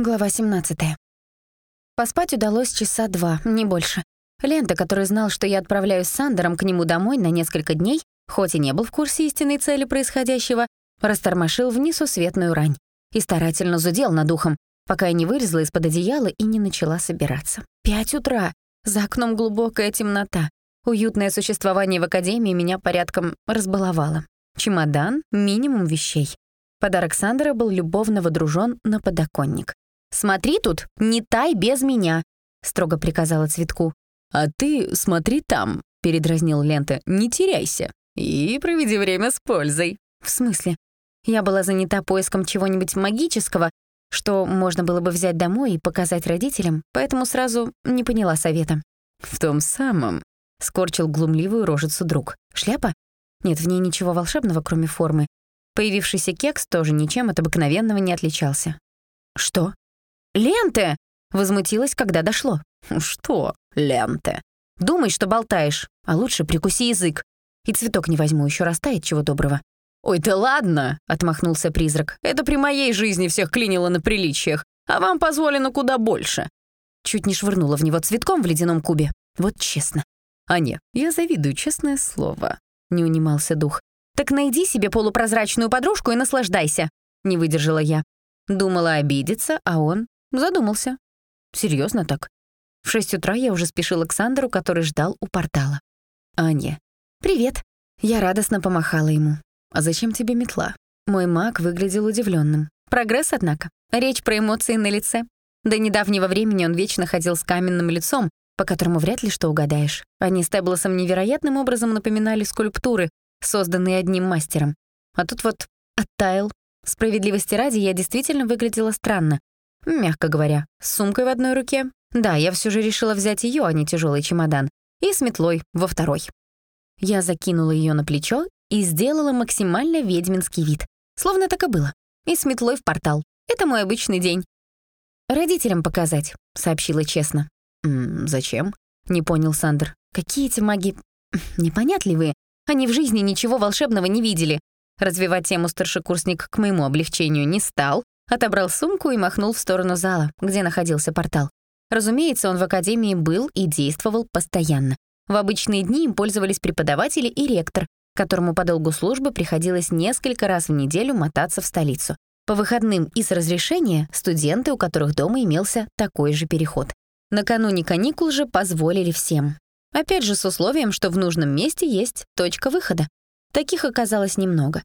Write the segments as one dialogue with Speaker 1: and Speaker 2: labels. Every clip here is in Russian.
Speaker 1: Глава 17. Поспать удалось часа два, не больше. Лента, который знал, что я отправляюсь с Сандером к нему домой на несколько дней, хоть и не был в курсе истинной цели происходящего, растормошил внизу светную рань и старательно зудел над ухом, пока я не вылезла из-под одеяла и не начала собираться. Пять утра. За окном глубокая темнота. Уютное существование в академии меня порядком разбаловало. Чемодан — минимум вещей. Подарок Сандера был любовно водружен на подоконник. «Смотри тут, не тай без меня», — строго приказала Цветку.
Speaker 2: «А ты смотри там», — передразнил Лента, — «не теряйся и проведи время с пользой».
Speaker 1: «В смысле?» Я была занята поиском чего-нибудь магического, что можно было бы взять домой и показать родителям, поэтому сразу не поняла совета.
Speaker 2: «В том самом», — скорчил глумливую рожицу друг.
Speaker 1: «Шляпа? Нет, в ней ничего волшебного, кроме формы. Появившийся кекс тоже ничем от обыкновенного не отличался. «Что?» «Ленты!» — возмутилась, когда дошло.
Speaker 2: «Что ленты?»
Speaker 1: «Думай, что болтаешь, а лучше прикуси язык. И цветок не возьму, еще растает чего доброго».
Speaker 2: «Ой, ты ладно!» — отмахнулся призрак. «Это при моей жизни всех клинило на приличиях, а вам позволено куда больше».
Speaker 1: Чуть не швырнула в него цветком в ледяном кубе. Вот честно.
Speaker 2: «А не, я завидую, честное слово», — не унимался дух.
Speaker 1: «Так найди себе полупрозрачную подружку и наслаждайся», — не выдержала я. Думала обидеться, а он Задумался. Серьезно так? В шесть утра я уже спешила к Сандеру, который ждал у портала.
Speaker 2: «Аня».
Speaker 1: «Привет». Я радостно помахала ему.
Speaker 2: «А зачем тебе метла?»
Speaker 1: Мой маг выглядел удивленным. Прогресс, однако. Речь про эмоции на лице. До недавнего времени он вечно ходил с каменным лицом, по которому вряд ли что угадаешь. Они с Теблосом невероятным образом напоминали скульптуры, созданные одним мастером. А тут вот оттаял. Справедливости ради, я действительно выглядела странно, Мягко говоря, с сумкой в одной руке. Да, я все же решила взять ее, а не тяжелый чемодан. И с метлой во второй. Я закинула ее на плечо и сделала максимально ведьминский вид. Словно так и было. И с метлой в портал. Это мой обычный день. «Родителям показать», — сообщила честно.
Speaker 2: «М -м, «Зачем?»
Speaker 1: — не понял Сандер. «Какие эти маги... непонятливые. Они в жизни ничего волшебного не видели». Развивать тему старшекурсник к моему облегчению не стал, Отобрал сумку и махнул в сторону зала, где находился портал. Разумеется, он в академии был и действовал постоянно. В обычные дни им пользовались преподаватели и ректор, которому по долгу службы приходилось несколько раз в неделю мотаться в столицу. По выходным и с разрешения студенты, у которых дома имелся такой же переход. Накануне каникул же позволили всем. Опять же с условием, что в нужном месте есть точка выхода. Таких оказалось немного.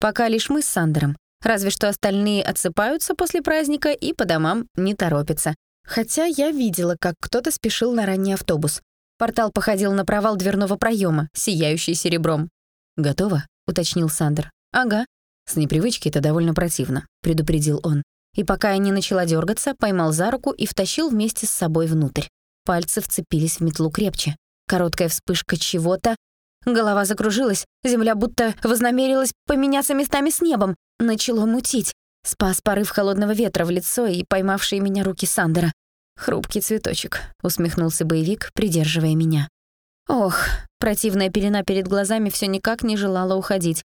Speaker 1: Пока лишь мы с Сандером. Разве что остальные отсыпаются после праздника и по домам не торопятся. Хотя я видела, как кто-то спешил на ранний автобус. Портал походил на провал дверного проема, сияющий серебром.
Speaker 2: «Готово?» — уточнил Сандер.
Speaker 1: «Ага».
Speaker 2: «С непривычки это довольно противно», — предупредил он.
Speaker 1: И пока я не начала дергаться, поймал за руку и втащил вместе с собой внутрь. Пальцы вцепились в метлу крепче. Короткая вспышка чего-то. Голова закружилась, земля будто вознамерилась поменяться местами с небом. Начало мутить. Спас порыв холодного ветра в лицо и поймавшие меня руки Сандера. «Хрупкий цветочек», — усмехнулся боевик, придерживая меня. Ох, противная пелена перед глазами все никак не желала уходить.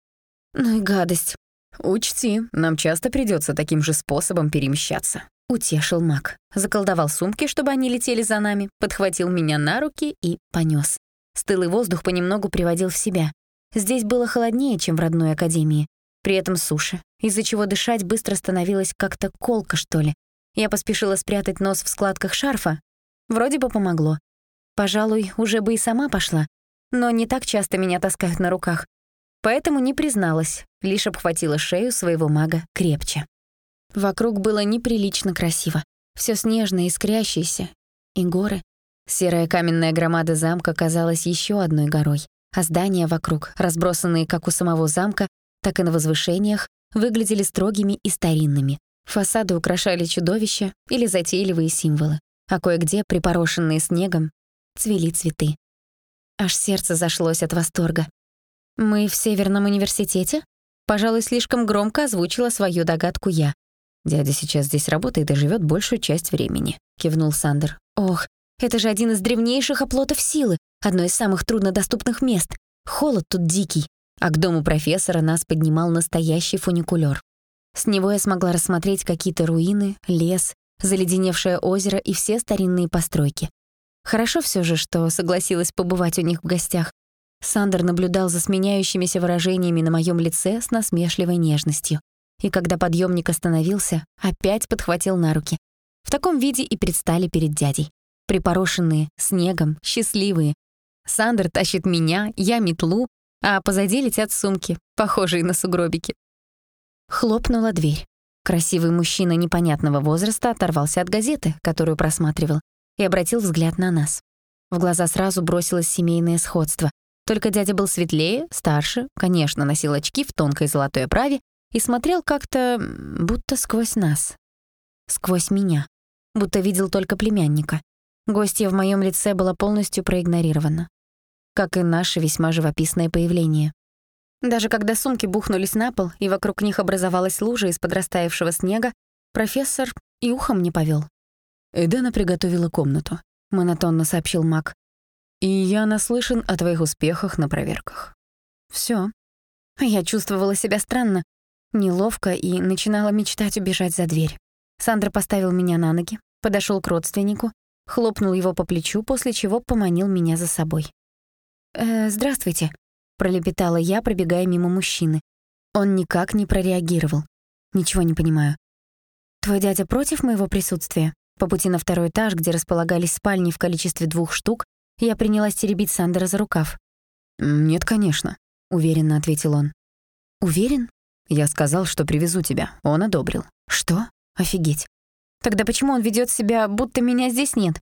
Speaker 1: Ну и гадость.
Speaker 2: «Учти, нам часто придется таким же способом перемещаться», —
Speaker 1: утешил маг. Заколдовал сумки, чтобы они летели за нами, подхватил меня на руки и понес. Стылый воздух понемногу приводил в себя. Здесь было холоднее, чем в родной академии. При этом суши, из-за чего дышать быстро становилось как-то колко, что ли. Я поспешила спрятать нос в складках шарфа. Вроде бы помогло. Пожалуй, уже бы и сама пошла. Но не так часто меня таскают на руках. Поэтому не призналась, лишь обхватила шею своего мага крепче. Вокруг было неприлично красиво. Все снежное, искрящееся. И горы. Серая каменная громада замка казалась еще одной горой, а здания вокруг, разбросанные как у самого замка, так и на возвышениях, выглядели строгими и старинными. Фасады украшали чудовища или затейливые символы, а кое-где, припорошенные снегом, цвели цветы. Аж сердце зашлось от восторга. «Мы в Северном университете?» Пожалуй, слишком громко озвучила свою догадку я.
Speaker 2: «Дядя сейчас здесь работает и живет большую часть времени», — кивнул Сандер.
Speaker 1: «Ох, это же один из древнейших оплотов силы, одно из самых труднодоступных мест. Холод тут дикий, а к дому профессора нас поднимал настоящий фуникулёр. С него я смогла рассмотреть какие-то руины, лес заледеневшее озеро и все старинные постройки. Хорошо все же, что согласилась побывать у них в гостях. Сандер наблюдал за сменяющимися выражениями на моем лице с насмешливой нежностью. И когда подъемник остановился, опять подхватил на руки. В таком виде и предстали перед дядей. Припорошенные, снегом, счастливые. Сандер тащит меня, я метлу, а позади летят сумки, похожие на сугробики. Хлопнула дверь. Красивый мужчина непонятного возраста оторвался от газеты, которую просматривал, и обратил взгляд на нас. В глаза сразу бросилось семейное сходство. Только дядя был светлее, старше, конечно, носил очки в тонкой золотой оправе и смотрел как-то будто сквозь нас. Сквозь меня. Будто видел только племянника. Гостья в моем лице была полностью проигнорирована. Как и наше весьма живописное появление. Даже когда сумки бухнулись на пол, и вокруг них образовалась лужа из подрастаявшего снега, профессор и ухом не повел.
Speaker 2: «Эдена приготовила комнату», — монотонно сообщил Мак. «И я наслышан о твоих успехах на проверках».
Speaker 1: Все. Я чувствовала себя странно, неловко и начинала мечтать убежать за дверь. Сандра поставил меня на ноги, подошел к родственнику, хлопнул его по плечу, после чего поманил меня за собой. «Э, «Здравствуйте», пролепетала я, пробегая мимо мужчины. Он никак не прореагировал. Ничего не понимаю. Твой дядя против моего присутствия? По пути на второй этаж, где располагались спальни в количестве двух штук, я принялась теребить Сандера за рукав.
Speaker 2: «Нет, конечно», — уверенно ответил он.
Speaker 1: «Уверен?»
Speaker 2: «Я сказал, что привезу тебя. Он одобрил».
Speaker 1: «Что? Офигеть. Тогда почему он ведет себя, будто меня здесь нет?»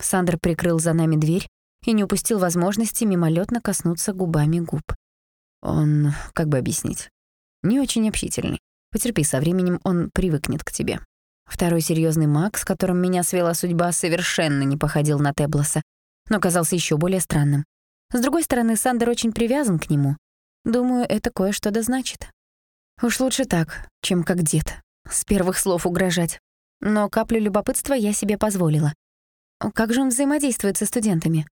Speaker 1: Сандер прикрыл за нами дверь, и не упустил возможности мимолетно коснуться губами губ.
Speaker 2: Он, как бы объяснить, не очень общительный. Потерпи, со временем он привыкнет к тебе.
Speaker 1: Второй серьезный маг, с которым меня свела судьба, совершенно не походил на Теблоса, но казался еще более странным. С другой стороны, Сандер очень привязан к нему. Думаю, это кое-что да значит. Уж лучше так, чем как дед. С первых слов угрожать. Но каплю любопытства я себе позволила. Как же он взаимодействует со студентами?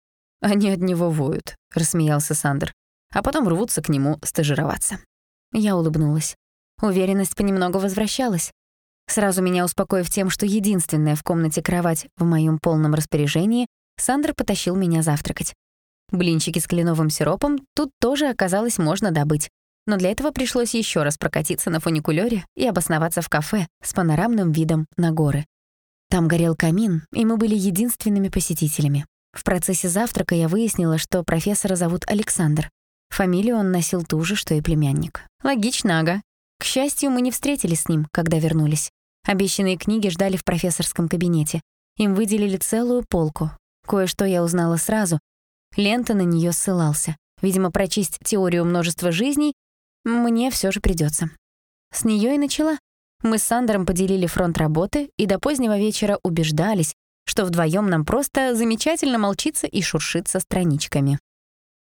Speaker 2: «Они от него воют», — рассмеялся Сандер. «А потом рвутся к нему стажироваться».
Speaker 1: Я улыбнулась. Уверенность понемногу возвращалась. Сразу меня успокоив тем, что единственная в комнате кровать в моем полном распоряжении, Сандер потащил меня завтракать. Блинчики с кленовым сиропом тут тоже оказалось можно добыть. Но для этого пришлось еще раз прокатиться на фуникулёре и обосноваться в кафе с панорамным видом на горы. Там горел камин, и мы были единственными посетителями. В процессе завтрака я выяснила, что профессора зовут Александр. Фамилию он носил ту же, что и племянник. Логично, ага. К счастью, мы не встретились с ним, когда вернулись. Обещанные книги ждали в профессорском кабинете. Им выделили целую полку. Кое-что я узнала сразу. Лента на нее ссылался. Видимо, прочесть теорию множества жизней мне все же придется. С нее и начала. Мы с Сандером поделили фронт работы и до позднего вечера убеждались, что вдвоем нам просто замечательно молчится и шуршится страничками.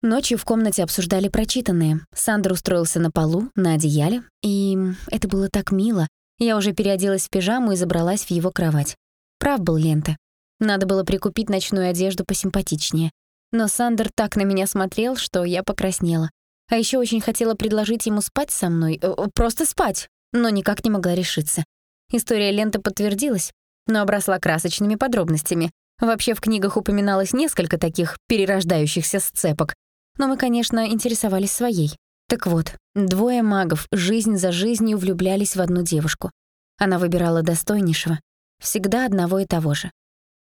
Speaker 1: Ночью в комнате обсуждали прочитанное. Сандер устроился на полу, на одеяле, и это было так мило. Я уже переоделась в пижаму и забралась в его кровать. Прав был Лента. Надо было прикупить ночную одежду посимпатичнее. Но Сандер так на меня смотрел, что я покраснела. А еще очень хотела предложить ему спать со мной, э, просто спать, но никак не могла решиться. История ленты подтвердилась но обросла красочными подробностями. Вообще в книгах упоминалось несколько таких перерождающихся сцепок, но мы, конечно, интересовались своей. Так вот, двое магов жизнь за жизнью влюблялись в одну девушку. Она выбирала достойнейшего, всегда одного и того же.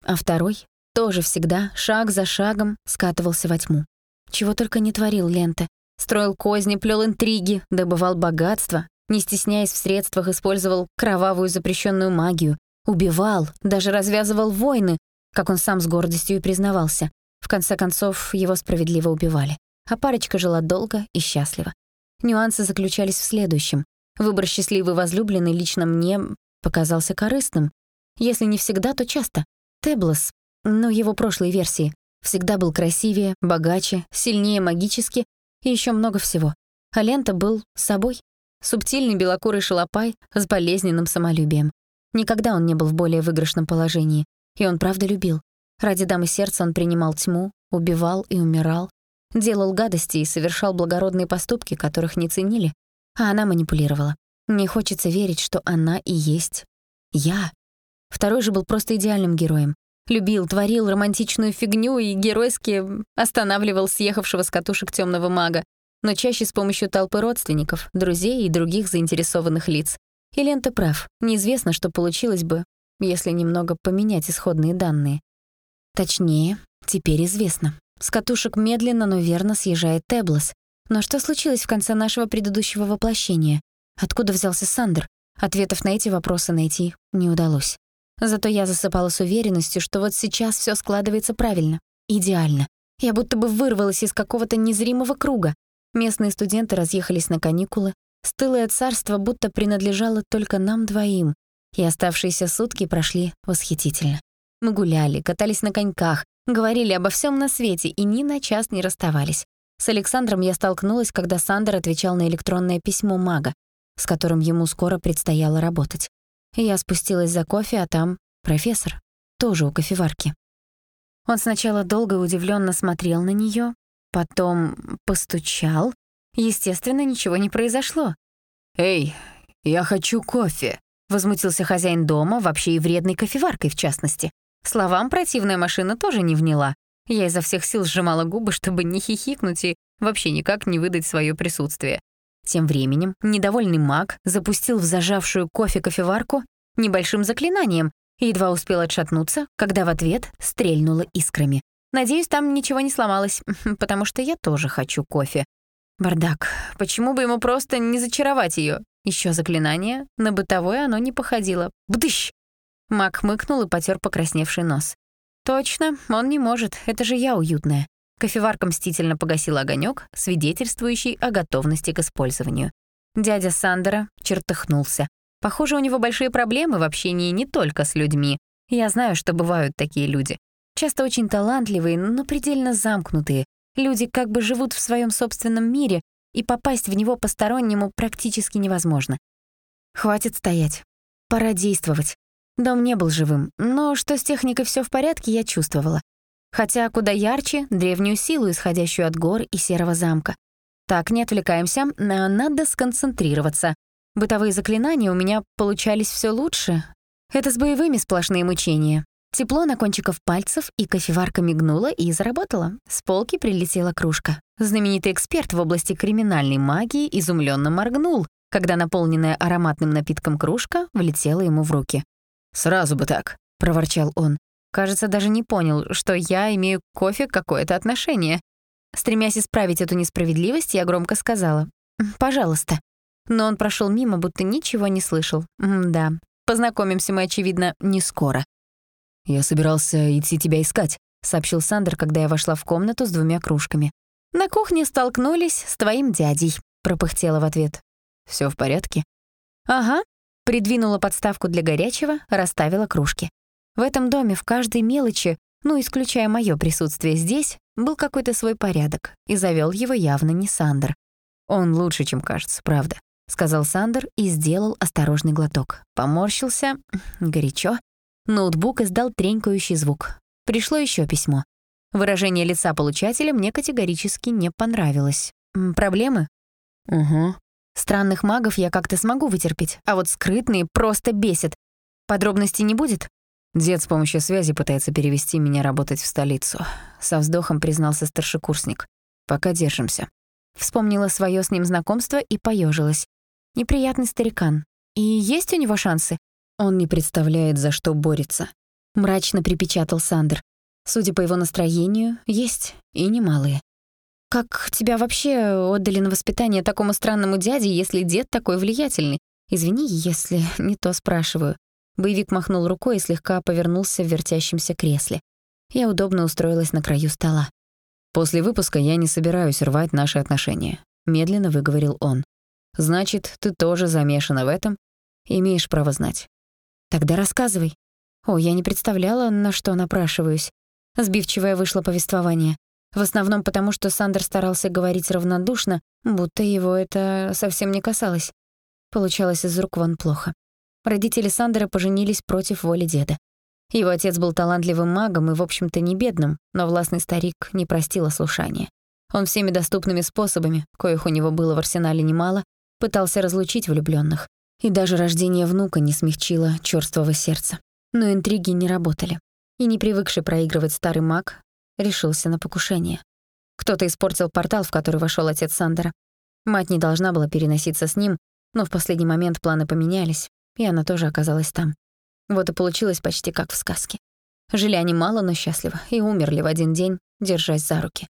Speaker 1: А второй тоже всегда, шаг за шагом, скатывался во тьму. Чего только не творил Лента. Строил козни, плел интриги, добывал богатство, не стесняясь в средствах, использовал кровавую запрещенную магию, Убивал, даже развязывал войны, как он сам с гордостью и признавался. В конце концов, его справедливо убивали. А парочка жила долго и счастливо. Нюансы заключались в следующем. Выбор счастливый возлюбленный лично мне показался корыстным. Если не всегда, то часто. Теблос, ну, его прошлой версии, всегда был красивее, богаче, сильнее магически и еще много всего. А Лента был собой. Субтильный белокурый шалопай с болезненным самолюбием. Никогда он не был в более выигрышном положении. И он правда любил. Ради дамы сердца он принимал тьму, убивал и умирал, делал гадости и совершал благородные поступки, которых не ценили, а она манипулировала. Мне хочется верить, что она и есть я. Второй же был просто идеальным героем. Любил, творил романтичную фигню и геройски останавливал съехавшего с катушек темного мага, но чаще с помощью толпы родственников, друзей и других заинтересованных лиц. И Лента прав, неизвестно, что получилось бы, если немного поменять исходные данные. Точнее, теперь известно. С катушек медленно, но верно съезжает Теблос. Но что случилось в конце нашего предыдущего воплощения? Откуда взялся Сандер? Ответов на эти вопросы найти не удалось. Зато я засыпала с уверенностью, что вот сейчас все складывается правильно, идеально. Я будто бы вырвалась из какого-то незримого круга. Местные студенты разъехались на каникулы. Стылое царство будто принадлежало только нам двоим. И оставшиеся сутки прошли восхитительно. Мы гуляли, катались на коньках, говорили обо всем на свете и ни на час не расставались. С Александром я столкнулась, когда Сандер отвечал на электронное письмо мага, с которым ему скоро предстояло работать. Я спустилась за кофе, а там профессор, тоже у кофеварки. Он сначала долго удивленно смотрел на нее, потом постучал. Естественно, ничего не произошло.
Speaker 2: «Эй, я хочу кофе», — возмутился хозяин дома, вообще и вредной кофеваркой в частности.
Speaker 1: Словам противная машина тоже не вняла. Я изо всех сил сжимала губы, чтобы не хихикнуть и вообще никак не выдать свое присутствие. Тем временем недовольный маг запустил в зажавшую кофе кофеварку небольшим заклинанием и едва успел отшатнуться, когда в ответ стрельнуло искрами. Надеюсь, там ничего не сломалось, потому что я тоже хочу кофе. Бардак. Почему бы ему просто не зачаровать ее? Еще заклинание. На бытовое оно не походило. Бдыщ! Мак хмыкнул и потер покрасневший нос. «Точно, он не может, это же я уютная». Кофеварка мстительно погасила огонек, свидетельствующий о готовности к использованию. Дядя Сандера чертыхнулся. Похоже, у него большие проблемы в общении не только с людьми. Я знаю, что бывают такие люди. Часто очень талантливые, но предельно замкнутые. Люди как бы живут в своем собственном мире, и попасть в него постороннему практически невозможно. Хватит стоять. Пора действовать. Дом не был живым, но что с техникой все в порядке, я чувствовала. Хотя куда ярче древнюю силу, исходящую от гор и серого замка. Так, не отвлекаемся, надо сконцентрироваться. Бытовые заклинания у меня получались все лучше. Это с боевыми сплошные мучения. Тепло на кончиков пальцев, и кофеварка мигнула и заработала. С полки прилетела кружка. Знаменитый эксперт в области криминальной магии изумленно моргнул, когда наполненная ароматным напитком кружка влетела ему в руки.
Speaker 2: «Сразу бы так», — проворчал он.
Speaker 1: Кажется, даже не понял, что я имею к кофе какое-то отношение. Стремясь исправить эту несправедливость, я громко сказала «пожалуйста». Но он прошел мимо, будто ничего не слышал. М да, познакомимся мы, очевидно, не скоро.
Speaker 2: «Я собирался идти тебя искать», — сообщил Сандер, когда я вошла в комнату с двумя кружками.
Speaker 1: «На кухне столкнулись с твоим дядей», — пропыхтела в ответ.
Speaker 2: Все в порядке?»
Speaker 1: «Ага», Придвинула подставку для горячего, расставила кружки. В этом доме в каждой мелочи, ну, исключая мое присутствие здесь, был какой-то свой порядок, и завел его явно не Сандер.
Speaker 2: «Он лучше, чем кажется, правда», — сказал Сандер и сделал осторожный глоток. Поморщился, горячо. Ноутбук издал тренькающий звук. Пришло еще письмо. Выражение лица получателя мне категорически не понравилось. «Проблемы?»
Speaker 1: «Угу», Странных магов я как-то смогу вытерпеть, а вот скрытные просто бесят. Подробностей не будет?
Speaker 2: Дед с помощью связи пытается перевести меня работать в столицу. Со вздохом признался старшекурсник. Пока держимся.
Speaker 1: Вспомнила свое с ним знакомство и поежилась. Неприятный старикан. И есть у него шансы?
Speaker 2: Он не представляет, за что борется.
Speaker 1: Мрачно припечатал Сандер. Судя по его настроению, есть и немалые. Как тебя вообще отдали на воспитание такому странному дяде, если дед такой влиятельный? Извини, если не то спрашиваю. Боевик махнул рукой и слегка повернулся в вертящемся кресле. Я удобно устроилась на краю стола.
Speaker 2: «После выпуска я не собираюсь рвать наши отношения», — медленно выговорил он. «Значит, ты тоже замешана в этом? Имеешь право знать».
Speaker 1: «Тогда рассказывай». О, я не представляла, на что напрашиваюсь. Сбивчивое вышло повествование. В основном потому, что Сандер старался говорить равнодушно, будто его это совсем не касалось. Получалось из рук вон плохо. Родители Сандера поженились против воли деда. Его отец был талантливым магом и, в общем-то, не бедным, но властный старик не простил ослушания. Он всеми доступными способами, коих у него было в арсенале немало, пытался разлучить влюблённых. И даже рождение внука не смягчило чёрствого сердца. Но интриги не работали. И не привыкший проигрывать старый маг решился на покушение. Кто-то испортил портал, в который вошел отец Сандера. Мать не должна была переноситься с ним, но в последний момент планы поменялись, и она тоже оказалась там. Вот и получилось почти как в сказке. Жили они мало, но счастливо, и умерли в один день, держась за руки.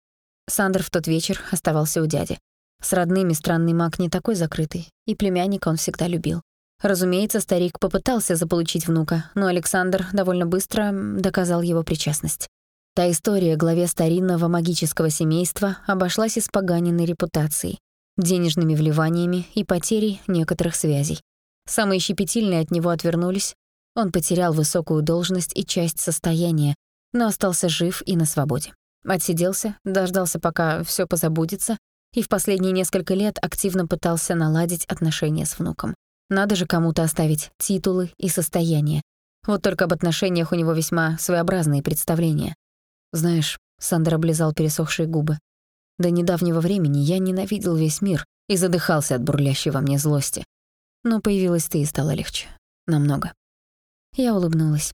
Speaker 1: Сандер в тот вечер оставался у дяди. С родными странный маг не такой закрытый, и племянника он всегда любил. Разумеется, старик попытался заполучить внука, но Александр довольно быстро доказал его причастность. Та история главе старинного магического семейства обошлась испоганенной репутацией, денежными вливаниями и потерей некоторых связей. Самые щепетильные от него отвернулись, он потерял высокую должность и часть состояния, но остался жив и на свободе. Отсиделся, дождался, пока все позабудется, и в последние несколько лет активно пытался наладить отношения с внуком. Надо же кому-то оставить титулы и состояние. Вот только об отношениях у него весьма своеобразные представления. Знаешь, Сандра облизал пересохшие губы. До недавнего времени я ненавидел весь мир и задыхался от бурлящей во мне злости. Но появилась ты и стало легче. Намного. Я улыбнулась.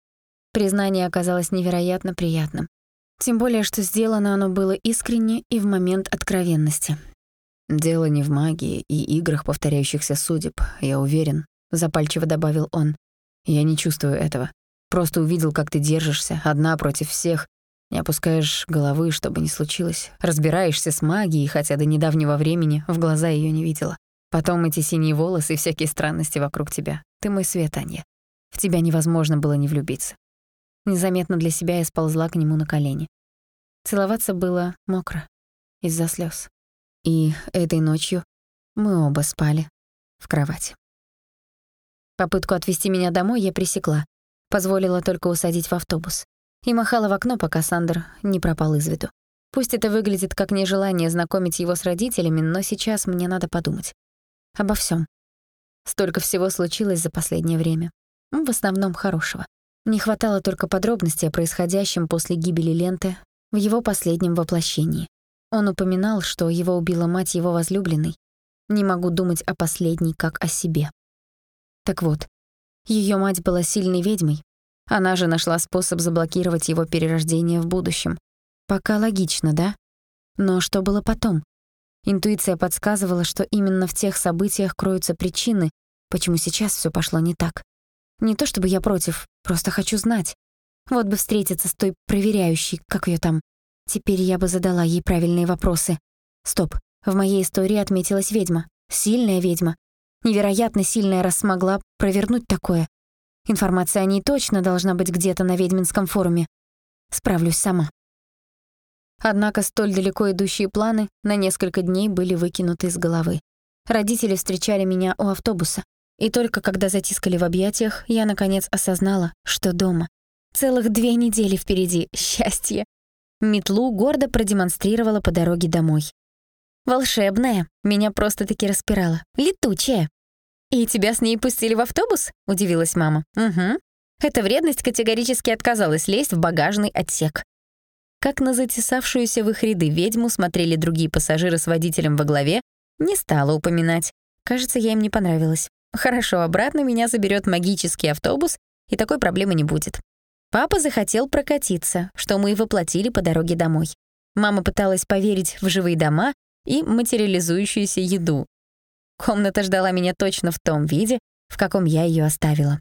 Speaker 1: Признание оказалось невероятно приятным. Тем более, что сделано оно было искренне и в момент откровенности. «Дело не в магии и играх повторяющихся судеб, я уверен», — запальчиво добавил он. «Я не чувствую этого. Просто увидел, как ты держишься, одна против всех, не опускаешь головы, чтобы не случилось. Разбираешься с магией, хотя до недавнего времени в глаза ее не видела. Потом эти синие волосы и всякие странности вокруг тебя. Ты мой свет, Анья. В тебя невозможно было не влюбиться. Незаметно для себя я сползла к нему на колени. Целоваться было мокро из-за слез. И этой ночью мы оба спали в кровати. Попытку отвезти меня домой я пресекла. Позволила только усадить в автобус и махала в окно, пока Сандер не пропал из виду. Пусть это выглядит как нежелание знакомить его с родителями, но сейчас мне надо подумать. Обо всем. Столько всего случилось за последнее время. В основном хорошего. Не хватало только подробностей о происходящем после гибели Ленты в его последнем воплощении. Он упоминал, что его убила мать его возлюбленной. Не могу думать о последней, как о себе. Так вот, ее мать была сильной ведьмой, она же нашла способ заблокировать его перерождение в будущем. Пока логично, да? Но что было потом? Интуиция подсказывала, что именно в тех событиях кроются причины, почему сейчас все пошло не так. Не то чтобы я против, просто хочу знать. Вот бы встретиться с той проверяющей, как ее там. Теперь я бы задала ей правильные вопросы. Стоп, в моей истории отметилась ведьма. Сильная ведьма. Невероятно сильная, раз смогла провернуть такое. Информация о ней точно должна быть где-то на ведьминском форуме. Справлюсь сама. Однако столь далеко идущие планы на несколько дней были выкинуты из головы. Родители встречали меня у автобуса. И только когда затискали в объятиях, я наконец осознала, что дома. Целых две недели впереди. Счастье. Метлу гордо продемонстрировала по дороге домой. «Волшебная!» Меня просто-таки распирала. «Летучая!» «И тебя с ней пустили в автобус?» — удивилась мама. «Угу». Эта вредность категорически отказалась лезть в багажный отсек. Как на затесавшуюся в их ряды ведьму смотрели другие пассажиры с водителем во главе, не стала упоминать. Кажется, я им не понравилась. Хорошо, обратно меня заберет магический автобус, и такой проблемы не будет. Папа захотел прокатиться, что мы и воплотили по дороге домой. Мама пыталась поверить в живые дома и материализующуюся еду, Комната ждала меня точно в том виде, в каком я ее оставила.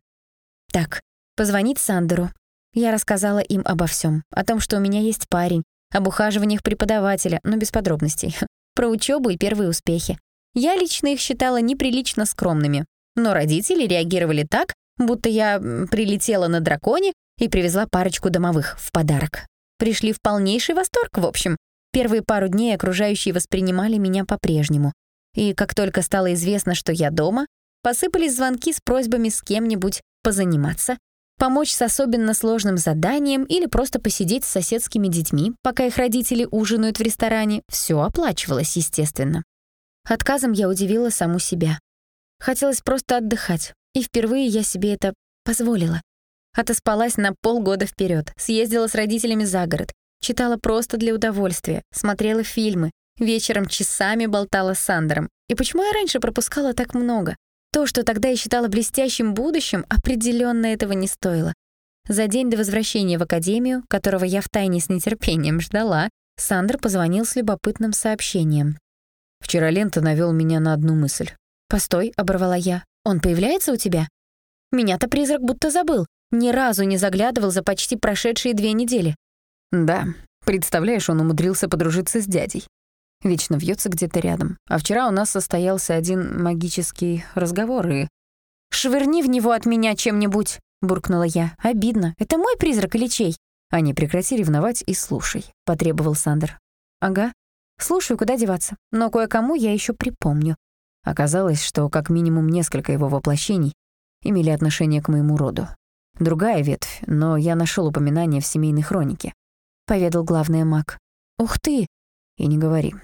Speaker 1: Так, позвонить Сандеру. Я рассказала им обо всем, о том, что у меня есть парень, об ухаживаниях преподавателя, но без подробностей, про учебу и первые успехи. Я лично их считала неприлично скромными, но родители реагировали так, будто я прилетела на драконе и привезла парочку домовых в подарок. Пришли в полнейший восторг, в общем. Первые пару дней окружающие воспринимали меня по-прежнему. И как только стало известно, что я дома, посыпались звонки с просьбами с кем-нибудь позаниматься, помочь с особенно сложным заданием или просто посидеть с соседскими детьми, пока их родители ужинают в ресторане. Все оплачивалось, естественно. Отказом я удивила саму себя. Хотелось просто отдыхать, и впервые я себе это позволила. Отоспалась на полгода вперед, съездила с родителями за город, читала просто для удовольствия, смотрела фильмы, Вечером часами болтала с Сандером. И почему я раньше пропускала так много? То, что тогда я считала блестящим будущим, определенно этого не стоило. За день до возвращения в академию, которого я втайне с нетерпением ждала, Сандер позвонил с любопытным сообщением.
Speaker 2: «Вчера Лента навел меня на одну мысль».
Speaker 1: «Постой», — оборвала я. «Он появляется у тебя?» Меня-то призрак будто забыл. Ни разу не заглядывал за почти прошедшие две недели.
Speaker 2: «Да, представляешь, он умудрился подружиться с дядей. Вечно вьется где-то рядом. А вчера у нас состоялся один магический разговор, и...»
Speaker 1: «Швырни в него от меня чем-нибудь!» — буркнула я. «Обидно. Это мой призрак или чей?»
Speaker 2: «А не прекрати ревновать и слушай», — потребовал Сандер.
Speaker 1: «Ага. Слушаю, куда деваться. Но кое-кому я еще припомню».
Speaker 2: Оказалось, что как минимум несколько его воплощений имели отношение к моему роду. Другая ветвь, но я нашел упоминание в семейной хронике. Поведал главный маг.
Speaker 1: «Ух ты!»
Speaker 2: И не говори.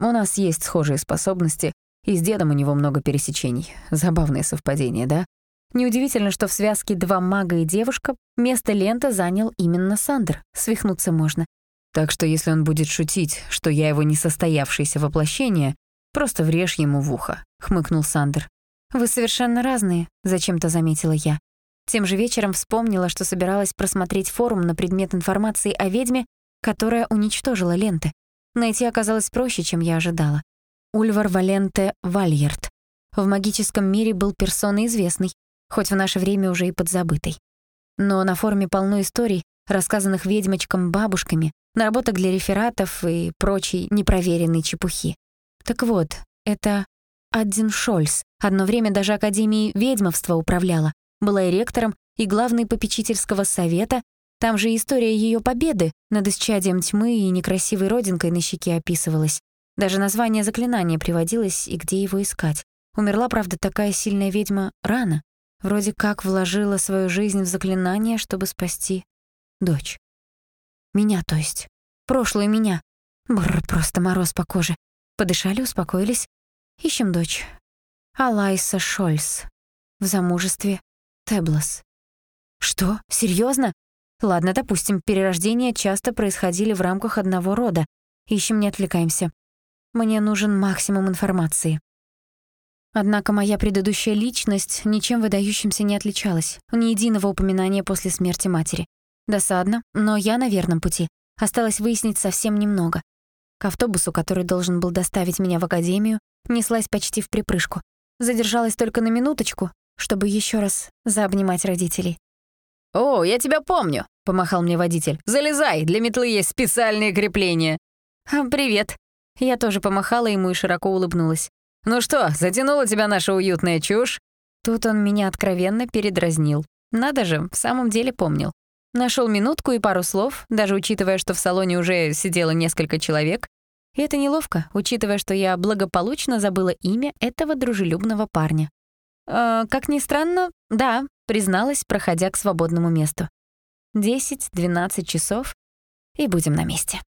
Speaker 2: У нас есть схожие способности, и с дедом у него много пересечений. Забавное совпадение, да?
Speaker 1: Неудивительно, что в связке «два мага и девушка» место ленты занял именно Сандер. Свихнуться можно.
Speaker 2: Так что если он будет шутить, что я его несостоявшееся воплощение, просто врежь ему в ухо», — хмыкнул Сандер.
Speaker 1: «Вы совершенно разные», — зачем-то заметила я. Тем же вечером вспомнила, что собиралась просмотреть форум на предмет информации о ведьме, которая уничтожила ленты. Найти оказалось проще, чем я ожидала. Ульвар Валенте Вальерт. В магическом мире был персоной известной, хоть в наше время уже и подзабытой. Но на форуме полно историй, рассказанных ведьмочкам бабушками, наработок для рефератов и прочей непроверенной чепухи. Так вот, это Аддин Шольц, одно время даже Академией ведьмовства управляла, была и ректором, и главной попечительского совета, там же история ее победы над исчадием тьмы и некрасивой родинкой на щеке описывалась. Даже название заклинания приводилось и где его искать. Умерла, правда, такая сильная ведьма рано, Вроде как вложила свою жизнь в заклинание, чтобы спасти дочь. Меня, то есть. Прошлую меня. Бррр, просто мороз по коже. Подышали, успокоились. Ищем дочь. Алайса Шольц. В замужестве Теблос. Что? Серьезно? Ладно, допустим, перерождения часто происходили в рамках одного рода. Ищем, не отвлекаемся. Мне нужен максимум информации. Однако моя предыдущая личность ничем выдающимся не отличалась, ни единого упоминания после смерти матери. Досадно, но я на верном пути. Осталось выяснить совсем немного. К автобусу, который должен был доставить меня в академию, неслась почти в припрыжку. Задержалась только на минуточку, чтобы еще раз заобнимать родителей.
Speaker 2: «О, я тебя помню», — помахал мне водитель. «Залезай, для метлы есть специальные крепления».
Speaker 1: А, «Привет». Я тоже помахала ему и широко улыбнулась.
Speaker 2: «Ну что, затянула тебя наша уютная чушь?»
Speaker 1: Тут он меня откровенно передразнил. Надо же, в самом деле помнил. Нашел минутку и пару слов, даже учитывая, что в салоне уже сидело несколько человек. И это неловко, учитывая, что я благополучно забыла имя этого дружелюбного парня. «Э, «Как ни странно, да», — призналась, проходя к свободному месту. 10-12 часов, и будем на месте.